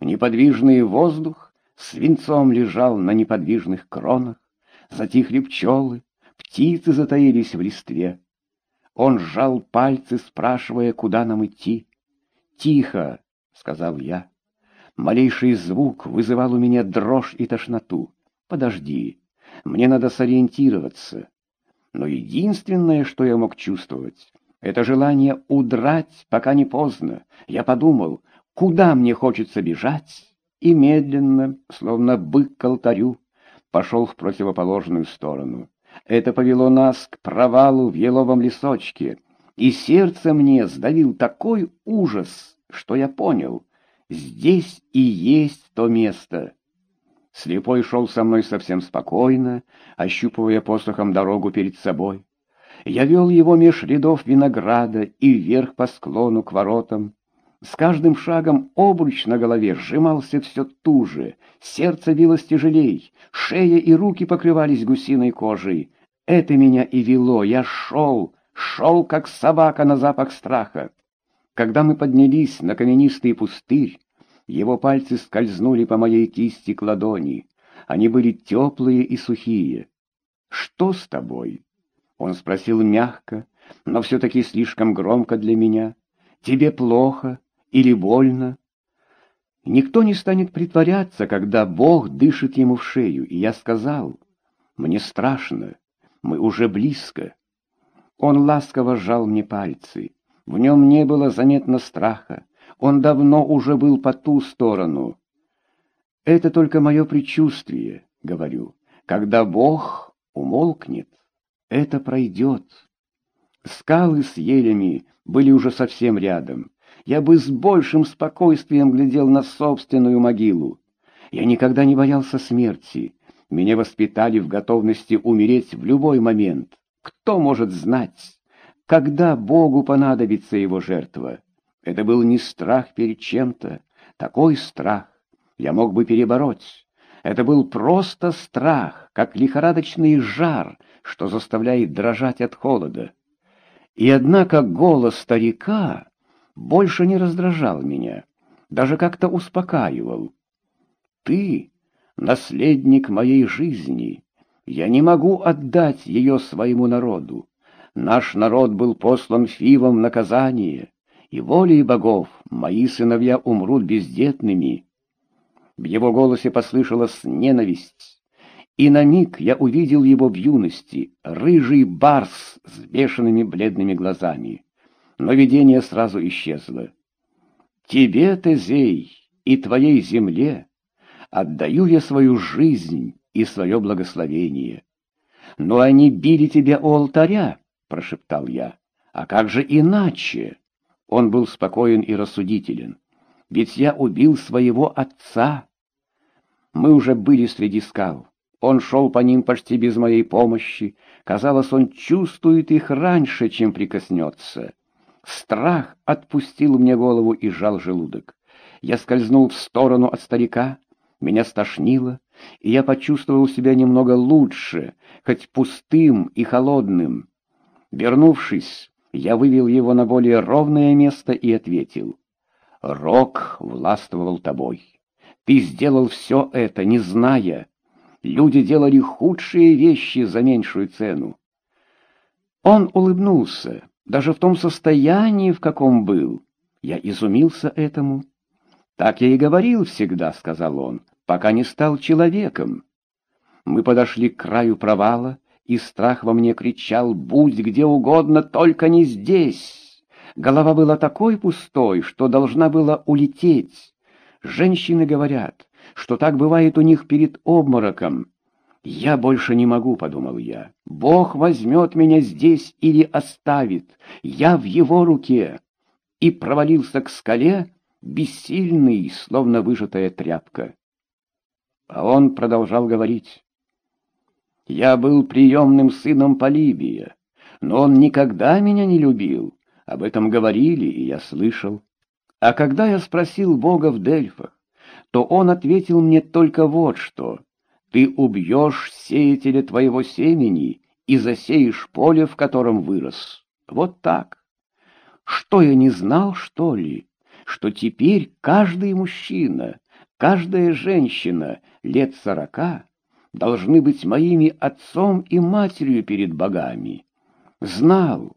Неподвижный воздух свинцом лежал на неподвижных кронах, затихли пчелы, птицы затаились в листве. Он сжал пальцы, спрашивая, куда нам идти. «Тихо!» — сказал я. Малейший звук вызывал у меня дрожь и тошноту. «Подожди, мне надо сориентироваться». Но единственное, что я мог чувствовать, это желание удрать, пока не поздно. Я подумал, куда мне хочется бежать, и медленно, словно бык к алтарю, пошел в противоположную сторону. Это повело нас к провалу в еловом лесочке, и сердце мне сдавил такой ужас, что я понял, здесь и есть то место. Слепой шел со мной совсем спокойно, ощупывая посохом дорогу перед собой. Я вел его меж рядов винограда и вверх по склону к воротам. С каждым шагом обруч на голове сжимался все туже, сердце билось тяжелей, шея и руки покрывались гусиной кожей. Это меня и вело, я шел, шел, как собака на запах страха. Когда мы поднялись на каменистый пустырь, его пальцы скользнули по моей кисти к ладони. Они были теплые и сухие. «Что с тобой?» Он спросил мягко, но все-таки слишком громко для меня. «Тебе плохо или больно?» Никто не станет притворяться, когда Бог дышит ему в шею, и я сказал, «Мне страшно, мы уже близко». Он ласково сжал мне пальцы. В нем не было заметно страха. Он давно уже был по ту сторону. Это только мое предчувствие, говорю. Когда Бог умолкнет, это пройдет. Скалы с елями были уже совсем рядом. Я бы с большим спокойствием глядел на собственную могилу. Я никогда не боялся смерти. Меня воспитали в готовности умереть в любой момент. Кто может знать, когда Богу понадобится его жертва? Это был не страх перед чем-то. Такой страх я мог бы перебороть. Это был просто страх, как лихорадочный жар, что заставляет дрожать от холода. И однако голос старика больше не раздражал меня, даже как-то успокаивал. «Ты — наследник моей жизни, я не могу отдать ее своему народу. Наш народ был послан Фивом наказание, и волей богов мои сыновья умрут бездетными». В его голосе послышалась ненависть, и на миг я увидел его в юности, рыжий барс с бешеными бледными глазами. Но видение сразу исчезло. «Тебе, Тезей, и твоей земле отдаю я свою жизнь и свое благословение. Но они били тебя у алтаря, — прошептал я. А как же иначе? Он был спокоен и рассудителен. Ведь я убил своего отца. Мы уже были среди скал. Он шел по ним почти без моей помощи. Казалось, он чувствует их раньше, чем прикоснется. Страх отпустил мне голову и сжал желудок. Я скользнул в сторону от старика, меня стошнило, и я почувствовал себя немного лучше, хоть пустым и холодным. Вернувшись, я вывел его на более ровное место и ответил. «Рок властвовал тобой. Ты сделал все это, не зная. Люди делали худшие вещи за меньшую цену». Он улыбнулся, даже в том состоянии, в каком был. Я изумился этому. «Так я и говорил всегда», — сказал он пока не стал человеком. Мы подошли к краю провала, и страх во мне кричал «Будь где угодно, только не здесь!» Голова была такой пустой, что должна была улететь. Женщины говорят, что так бывает у них перед обмороком. «Я больше не могу», — подумал я. «Бог возьмет меня здесь или оставит. Я в его руке». И провалился к скале, бессильный, словно выжатая тряпка. А он продолжал говорить. «Я был приемным сыном Полибия, но он никогда меня не любил. Об этом говорили, и я слышал. А когда я спросил Бога в Дельфах, то он ответил мне только вот что. Ты убьешь сеятеля твоего семени и засеешь поле, в котором вырос. Вот так. Что я не знал, что ли? Что теперь каждый мужчина каждая женщина лет сорока должны быть моими отцом и матерью перед богами. Знал,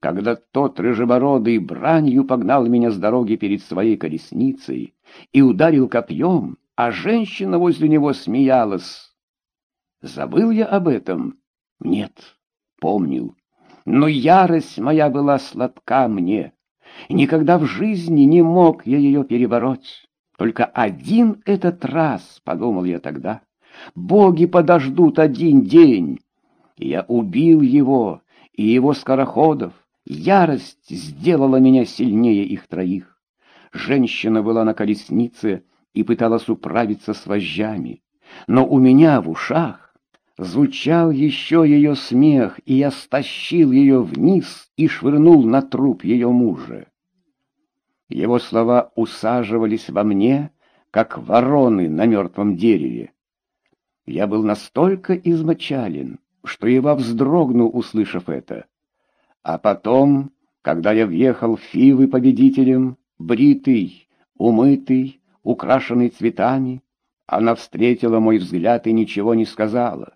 когда тот рыжебородый бранью погнал меня с дороги перед своей колесницей и ударил копьем, а женщина возле него смеялась. Забыл я об этом? Нет, помнил. Но ярость моя была сладка мне. Никогда в жизни не мог я ее перебороть. Только один этот раз, — подумал я тогда, — боги подождут один день. Я убил его и его скороходов. Ярость сделала меня сильнее их троих. Женщина была на колеснице и пыталась управиться с вожжами. Но у меня в ушах звучал еще ее смех, и я стащил ее вниз и швырнул на труп ее мужа. Его слова усаживались во мне, как вороны на мертвом дереве. Я был настолько измочален, что едва вздрогнул, услышав это. А потом, когда я въехал в Фивы победителем, бритый, умытый, украшенный цветами, она встретила мой взгляд и ничего не сказала.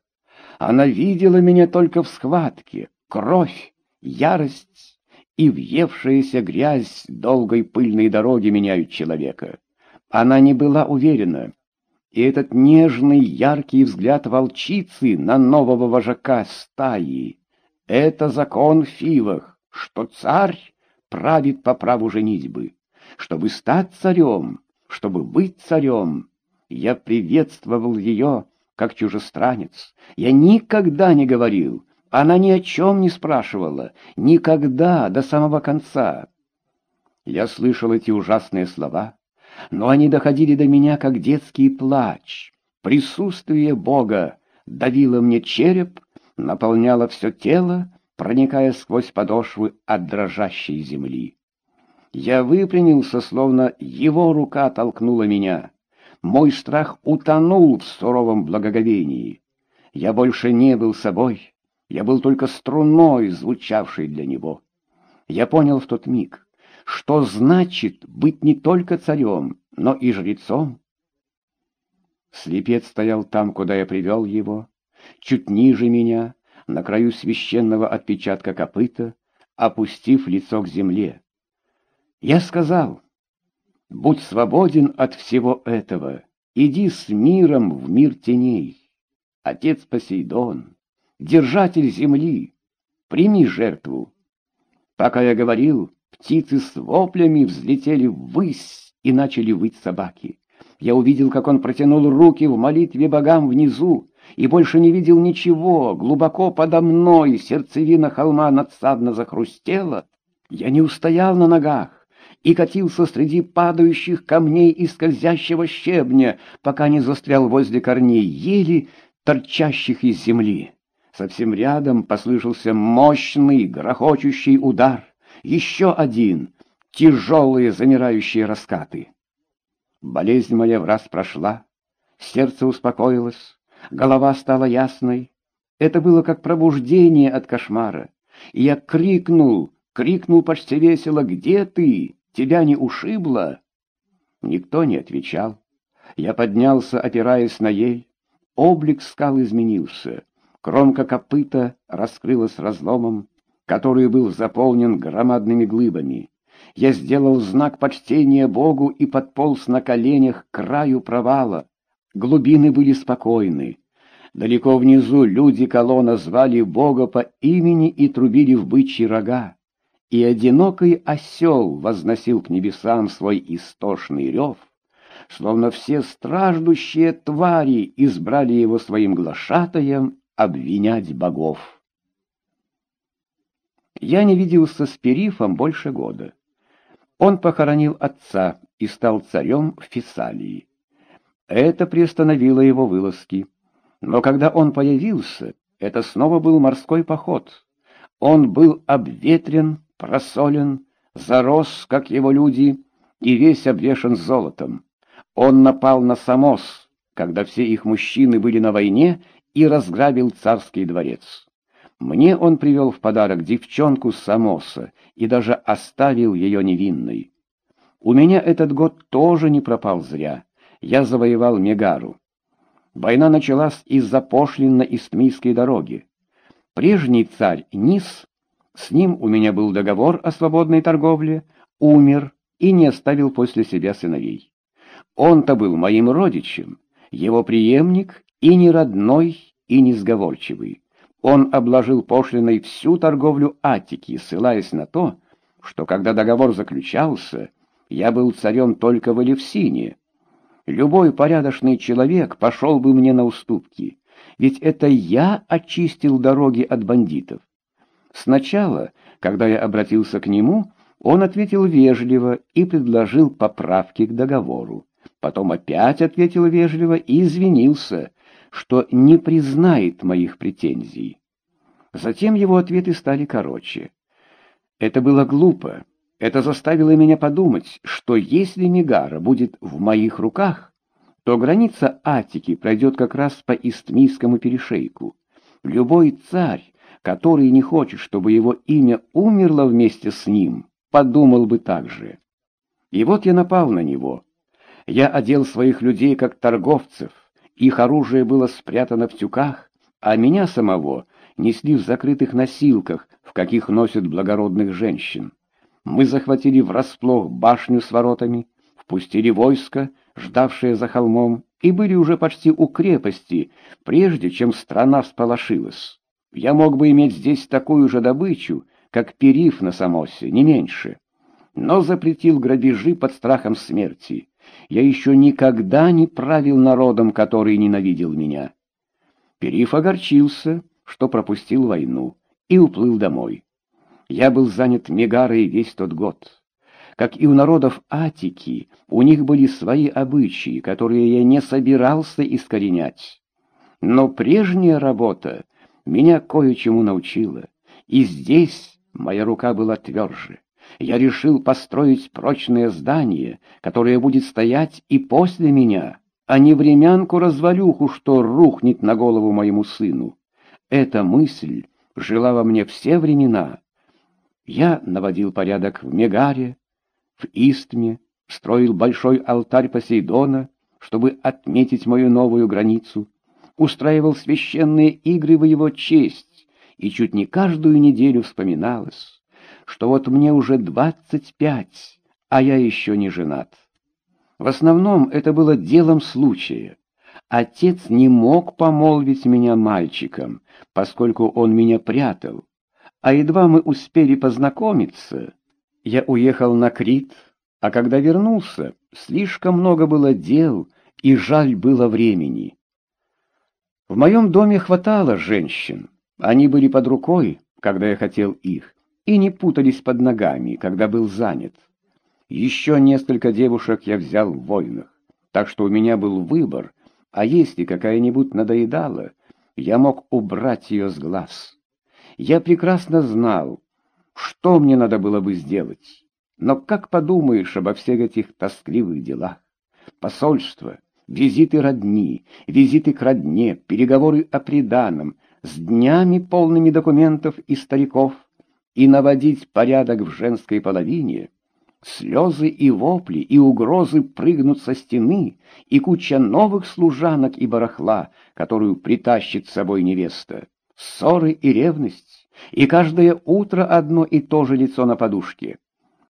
Она видела меня только в схватке, кровь, ярость и въевшаяся грязь долгой пыльной дороги меняют человека. Она не была уверена, и этот нежный, яркий взгляд волчицы на нового вожака стаи — это закон в Фивах, что царь правит по праву женитьбы. Чтобы стать царем, чтобы быть царем, я приветствовал ее, как чужестранец. Я никогда не говорил, она ни о чем не спрашивала, никогда, до самого конца. Я слышал эти ужасные слова, но они доходили до меня, как детский плач. Присутствие Бога давило мне череп, наполняло все тело, проникая сквозь подошвы от дрожащей земли. Я выпрямился, словно его рука толкнула меня. Мой страх утонул в суровом благоговении. Я больше не был собой, я был только струной, звучавшей для него. Я понял в тот миг, что значит быть не только царем, но и жрецом. Слепец стоял там, куда я привел его, чуть ниже меня, на краю священного отпечатка копыта, опустив лицо к земле. Я сказал, будь свободен от всего этого, иди с миром в мир теней. Отец Посейдон, держатель земли, прими жертву. Пока я говорил, Птицы с воплями взлетели ввысь и начали выть собаки. Я увидел, как он протянул руки в молитве богам внизу, и больше не видел ничего. Глубоко подо мной сердцевина холма надсадно захрустела. Я не устоял на ногах и катился среди падающих камней и скользящего щебня, пока не застрял возле корней ели, торчащих из земли. Совсем рядом послышался мощный, грохочущий удар — еще один, тяжелые замирающие раскаты. Болезнь моя в раз прошла, сердце успокоилось, голова стала ясной. Это было как пробуждение от кошмара. И я крикнул, крикнул почти весело, «Где ты? Тебя не ушибло?» Никто не отвечал. Я поднялся, опираясь на ель. Облик скал изменился. Кромка копыта раскрылась разломом который был заполнен громадными глыбами. Я сделал знак почтения Богу и подполз на коленях к краю провала. Глубины были спокойны. Далеко внизу люди колонна звали Бога по имени и трубили в бычьи рога. И одинокий осел возносил к небесам свой истошный рев, словно все страждущие твари избрали его своим глашатаем обвинять богов. Я не виделся с Перифом больше года. Он похоронил отца и стал царем в Фессалии. Это приостановило его вылазки. Но когда он появился, это снова был морской поход. Он был обветрен, просолен, зарос, как его люди, и весь обвешан золотом. Он напал на Самос, когда все их мужчины были на войне, и разграбил царский дворец. Мне он привел в подарок девчонку Самоса и даже оставил ее невинной. У меня этот год тоже не пропал зря. я завоевал Мегару. Война началась из-за пошлин на Истмийской дороге. Прежний царь Нис, с ним у меня был договор о свободной торговле, умер и не оставил после себя сыновей. Он-то был моим родичем, его преемник и не родной, и не сговорчивый. Он обложил пошлиной всю торговлю Атики, ссылаясь на то, что когда договор заключался, я был царем только в Элевсине. Любой порядочный человек пошел бы мне на уступки, ведь это я очистил дороги от бандитов. Сначала, когда я обратился к нему, он ответил вежливо и предложил поправки к договору. Потом опять ответил вежливо и извинился, что не признает моих претензий. Затем его ответы стали короче. Это было глупо. Это заставило меня подумать, что если Мегара будет в моих руках, то граница Атики пройдет как раз по Истмийскому перешейку. Любой царь, который не хочет, чтобы его имя умерло вместе с ним, подумал бы так же. И вот я напал на него. Я одел своих людей как торговцев, их оружие было спрятано в тюках, а меня самого несли в закрытых носилках, в каких носят благородных женщин. Мы захватили врасплох башню с воротами, впустили войско, ждавшее за холмом, и были уже почти у крепости, прежде чем страна всполошилась. Я мог бы иметь здесь такую же добычу, как периф на Самосе, не меньше. Но запретил грабежи под страхом смерти. Я еще никогда не правил народом, который ненавидел меня. Периф огорчился, что пропустил войну, и уплыл домой. Я был занят Мегарой весь тот год. Как и у народов Атики, у них были свои обычаи, которые я не собирался искоренять. Но прежняя работа меня кое-чему научила, и здесь моя рука была тверже я решил построить прочное здание, которое будет стоять и после меня, а не времянку-развалюху, что рухнет на голову моему сыну. Эта мысль жила во мне все времена. Я наводил порядок в Мегаре, в Истме, строил большой алтарь Посейдона, чтобы отметить мою новую границу, устраивал священные игры в его честь, и чуть не каждую неделю вспоминалось что вот мне уже двадцать пять, а я еще не женат. В основном это было делом случая. Отец не мог помолвить меня мальчиком, поскольку он меня прятал. А едва мы успели познакомиться, я уехал на Крит, а когда вернулся, слишком много было дел, и жаль было времени. В моем доме хватало женщин, они были под рукой, когда я хотел их и не путались под ногами, когда был занят. Еще несколько девушек я взял в войнах, так что у меня был выбор, а если какая-нибудь надоедала, я мог убрать ее с глаз. Я прекрасно знал, что мне надо было бы сделать, но как подумаешь обо всех этих тоскливых делах? Посольство, визиты родни, визиты к родне, переговоры о приданом, с днями полными документов и стариков — и наводить порядок в женской половине, слезы и вопли и угрозы прыгнут со стены, и куча новых служанок и барахла, которую притащит с собой невеста, ссоры и ревность, и каждое утро одно и то же лицо на подушке.